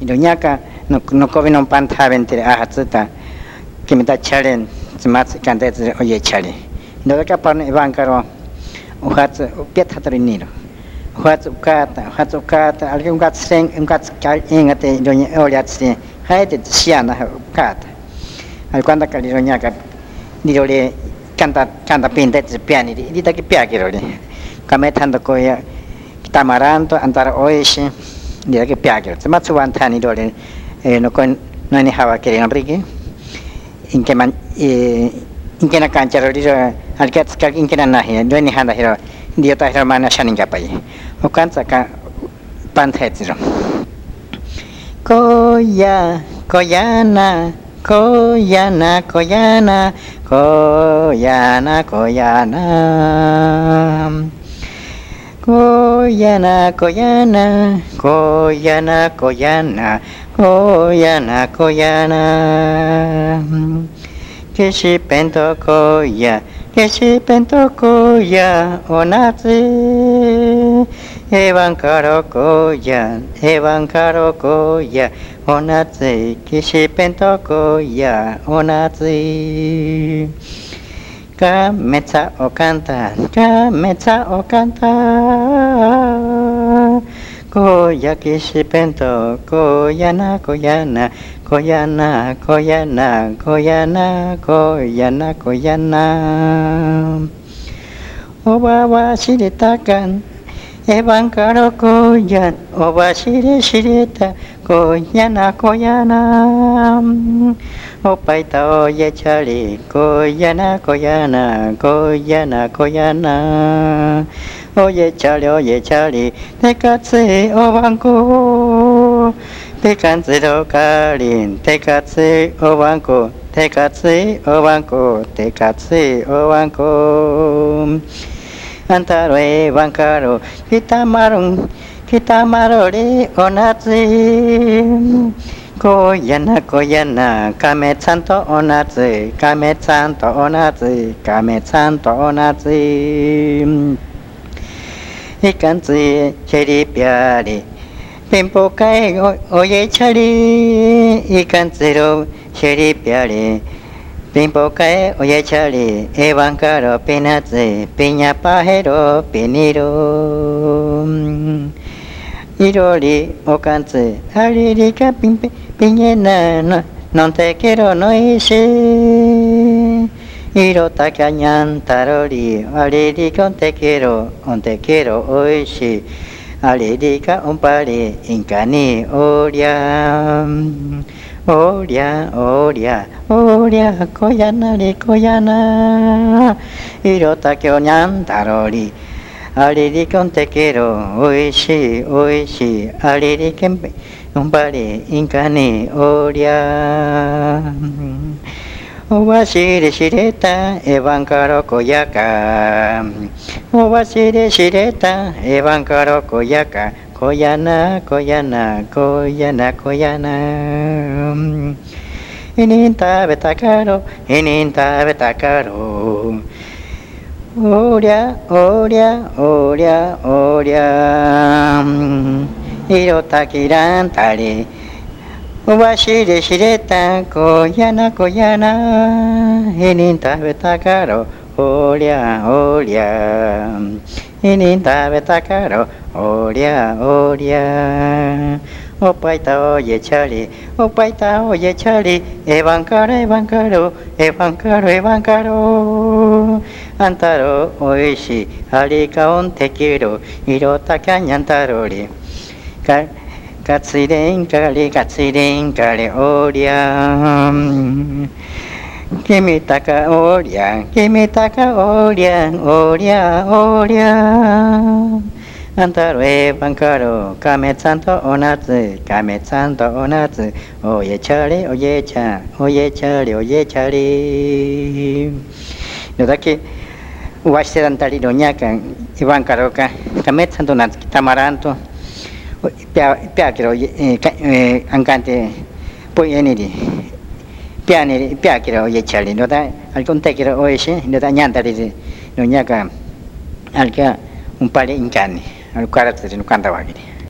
iruñaca no no cobi no pantha ventre aja tsuta que me da chalen tsmatsi cante oye chale no de capa ni bancaro ujats upiet hatri niro ujats ukata ujats ukata alguien ukats sen ukats kal ingate iruñe oliats sen haete tsiana ukata al cuando cali iruñaca dirole canta canta pinta tsi piani dita que piaki role kametando koya tamaranto antara oishi ya que piagre se más suban tan ido en eh, no con no ni hawa que Enrique en que man eh, en que na cancha lo dijo al que está en que na nahi. No ni handa hero. Dio ta hero mana shanin ya pay o cansa ca pan tetiro koya koyana koyana koyana koyana koyana. こやなこやな、こやなこやな、こやなこやな。消しペンとこや、消しペンとこや、おなつ。えわんからこや、えわんからこや、おなつ。消しペンとこや、おなつ。Ca Kametsa o canta, ca kametsa o canta. Koya kishipento, koyana, koyana, koyana, koyana, koyana, koyana, koyana. Oba wa shiritakan, エヴァンカロコヤオバシレシレタコヤナコヤナオパイタオヤチャリコヤナコヤナコヤナコヤナおやちゃりおやちゃりてかついおばんこてかついおかりんてかついおばんこてかついおばんこてかついおばんこ antaro e bancaro kitamaron kitamarori onatsu koyana koyana kame-chan to onatsu kame-chan to onatsu kame-chan to onatsu いかんついチェリピャリピンポカイおおえチャリいかんつろチェリピャリピンポカエ、オヤチャリ、エヴァンカロ、ピナツ、ピニャパヘロ、ピニロ。イロリ、オカンツ、アリリカピンピン、ピンエナ、ノンテケロノイシ。イロタカニャン、タロリ、アリリカ、オンテケロ、オンテケロ、オイシ。アリリカオンパリ、インカニ、オリア。おりゃおりゃ。おりゃこやなりこやな。いろたきょにゃんだろり。ありりこんてけろおいしいおいしい。ありりけんべんばりいんかにおりゃ。おわしれしれたえばんからこやか。おわしれしれたえばんからこやか。カコヤナコヤナコヤナコヤナイニン食べたかろイニン食べたかろおりゃおりゃおりゃおりゃ色たきらんたりおばしれしれたこやなこやなへにん食べたかろおりゃおりゃいに食べたからおりゃおりゃ。おっぱいたおえちゃりおっぱいたおえちゃりえばんからえばんからえンカからえばんからあんたろおいしいありかおんてきろいろたかにゃんたろり。かかついでんかりかついでんかりおりゃ君たかおりゃん、君たかおりゃん、おりゃおりゃん。あんたろえばンカロカメちゃんとおなつ、カメちゃんとおなつ、おえちゃれおえちゃん、おえちゃれおえちゃれ。のだけ、わしてたんたりろにゃかん、いばんかろか、か。めちゃんとなつきたまらんと、ぴゃ、ぴゃけろ、えー、か、えー、あんかんて、ぽいえねり。 ပြနေပြကြရောရချလိနော်တဲ့အလကွန်တက်ကြရောအရှင်နော်တဲ့ညံတရီနော်ညကအလကွန်ပလေးအင်ကန်အလကွာရတဲ့နုကန်တော်ပါကြီး